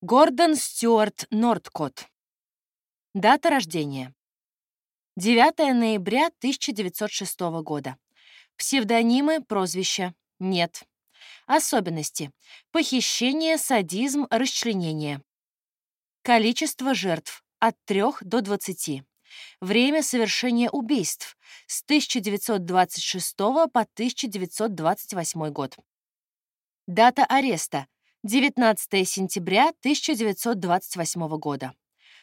Гордон Стюарт Нордкот. Дата рождения. 9 ноября 1906 года. Псевдонимы, прозвища нет. Особенности. Похищение, садизм, расчленение. Количество жертв от 3 до 20. Время совершения убийств с 1926 по 1928 год. Дата ареста 19 сентября 1928 года.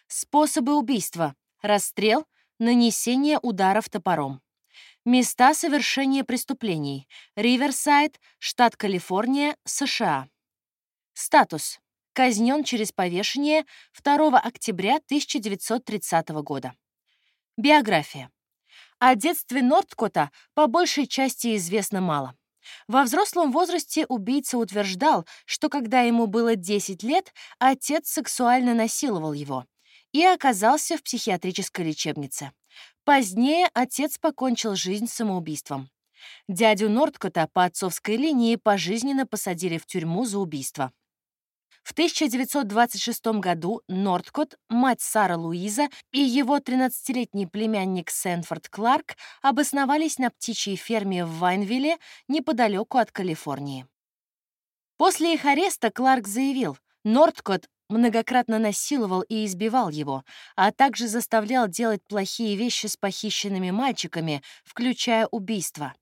Способы убийства. Расстрел, нанесение ударов топором. Места совершения преступлений. Риверсайд, штат Калифорния, США. Статус. Казнен через повешение 2 октября 1930 года. Биография. О детстве Нордкота по большей части известно мало. Во взрослом возрасте убийца утверждал, что когда ему было 10 лет, отец сексуально насиловал его и оказался в психиатрической лечебнице. Позднее отец покончил жизнь самоубийством. Дядю Нордкота по отцовской линии пожизненно посадили в тюрьму за убийство. В 1926 году Нордкот, мать Сара Луиза и его 13-летний племянник Сэнфорд Кларк обосновались на птичьей ферме в Вайнвилле неподалеку от Калифорнии. После их ареста Кларк заявил, Нордкот многократно насиловал и избивал его, а также заставлял делать плохие вещи с похищенными мальчиками, включая убийство.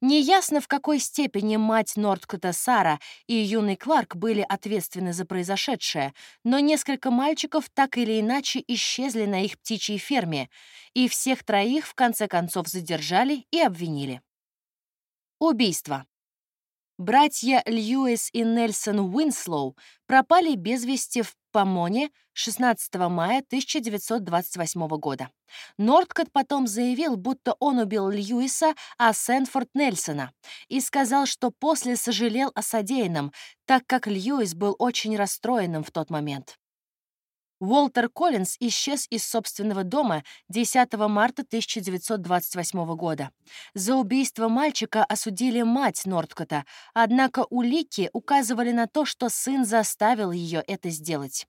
Неясно, в какой степени мать Нордкота Сара и юный Кларк были ответственны за произошедшее, но несколько мальчиков так или иначе исчезли на их птичьей ферме, и всех троих в конце концов задержали и обвинили. Убийство. Братья Льюис и Нельсон Уинслоу пропали без вести в Помоне 16 мая 1928 года. Нордкот потом заявил, будто он убил Льюиса, а Сэнфорд Нельсона, и сказал, что после сожалел о содеянном, так как Льюис был очень расстроенным в тот момент. Уолтер Коллинз исчез из собственного дома 10 марта 1928 года. За убийство мальчика осудили мать Нордкота, однако улики указывали на то, что сын заставил ее это сделать.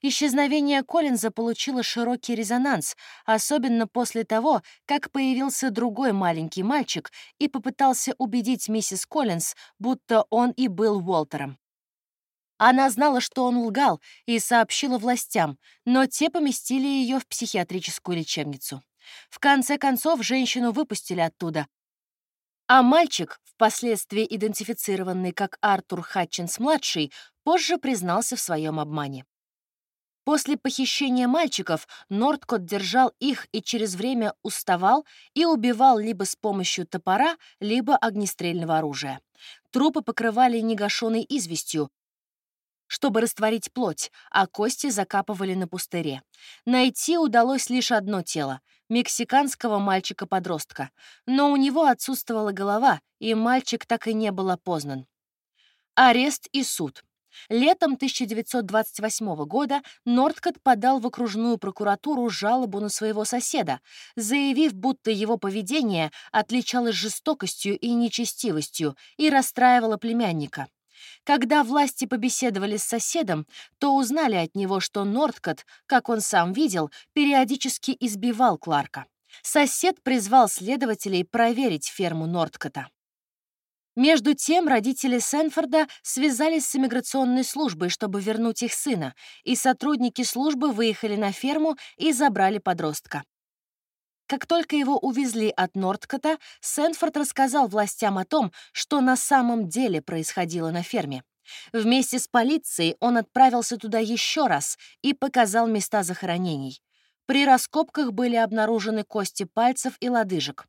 Исчезновение Коллинза получило широкий резонанс, особенно после того, как появился другой маленький мальчик и попытался убедить миссис Коллинз, будто он и был Уолтером. Она знала, что он лгал, и сообщила властям, но те поместили ее в психиатрическую лечебницу. В конце концов, женщину выпустили оттуда. А мальчик, впоследствии идентифицированный как Артур Хатчинс-младший, позже признался в своем обмане. После похищения мальчиков Нордкот держал их и через время уставал и убивал либо с помощью топора, либо огнестрельного оружия. Трупы покрывали негашенной известью, чтобы растворить плоть, а кости закапывали на пустыре. Найти удалось лишь одно тело — мексиканского мальчика-подростка, но у него отсутствовала голова, и мальчик так и не был опознан. Арест и суд. Летом 1928 года Нордкот подал в окружную прокуратуру жалобу на своего соседа, заявив, будто его поведение отличалось жестокостью и нечестивостью и расстраивало племянника. Когда власти побеседовали с соседом, то узнали от него, что Нордкот, как он сам видел, периодически избивал Кларка. Сосед призвал следователей проверить ферму Нордкота. Между тем родители Сенфорда связались с иммиграционной службой, чтобы вернуть их сына, и сотрудники службы выехали на ферму и забрали подростка. Как только его увезли от Нордкота, Сэнфорд рассказал властям о том, что на самом деле происходило на ферме. Вместе с полицией он отправился туда еще раз и показал места захоронений. При раскопках были обнаружены кости пальцев и лодыжек.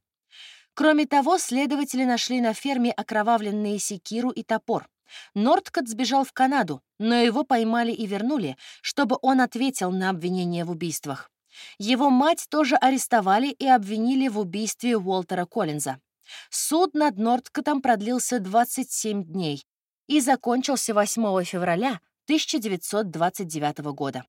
Кроме того, следователи нашли на ферме окровавленные секиру и топор. Нордкот сбежал в Канаду, но его поймали и вернули, чтобы он ответил на обвинения в убийствах. Его мать тоже арестовали и обвинили в убийстве Уолтера Коллинза. Суд над Нордкотом продлился 27 дней и закончился 8 февраля 1929 года.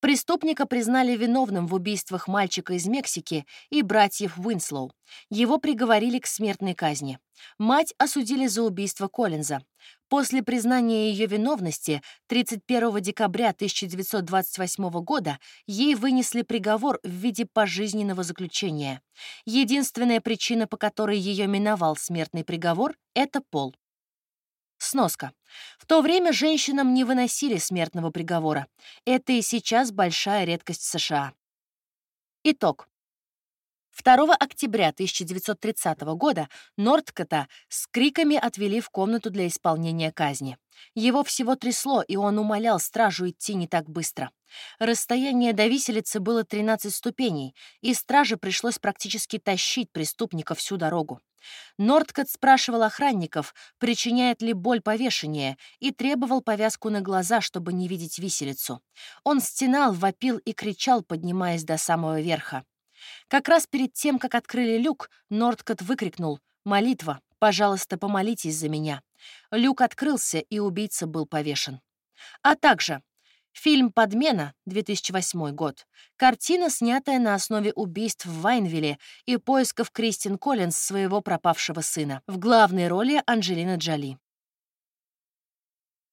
Преступника признали виновным в убийствах мальчика из Мексики и братьев Уинслоу. Его приговорили к смертной казни. Мать осудили за убийство Коллинза. После признания ее виновности 31 декабря 1928 года ей вынесли приговор в виде пожизненного заключения. Единственная причина, по которой ее миновал смертный приговор, — это пол. Сноска. В то время женщинам не выносили смертного приговора. Это и сейчас большая редкость в США. Итог. 2 октября 1930 года Нордкота с криками отвели в комнату для исполнения казни. Его всего трясло, и он умолял стражу идти не так быстро. Расстояние до виселицы было 13 ступеней, и страже пришлось практически тащить преступника всю дорогу. Нордкот спрашивал охранников, причиняет ли боль повешение, и требовал повязку на глаза, чтобы не видеть виселицу. Он стенал, вопил и кричал, поднимаясь до самого верха. Как раз перед тем, как открыли люк, Нордкот выкрикнул «Молитва! Пожалуйста, помолитесь за меня!» Люк открылся, и убийца был повешен. А также фильм «Подмена» 2008 год, картина, снятая на основе убийств в Вайнвилле и поисков Кристин Коллинз своего пропавшего сына. В главной роли Анджелина Джоли.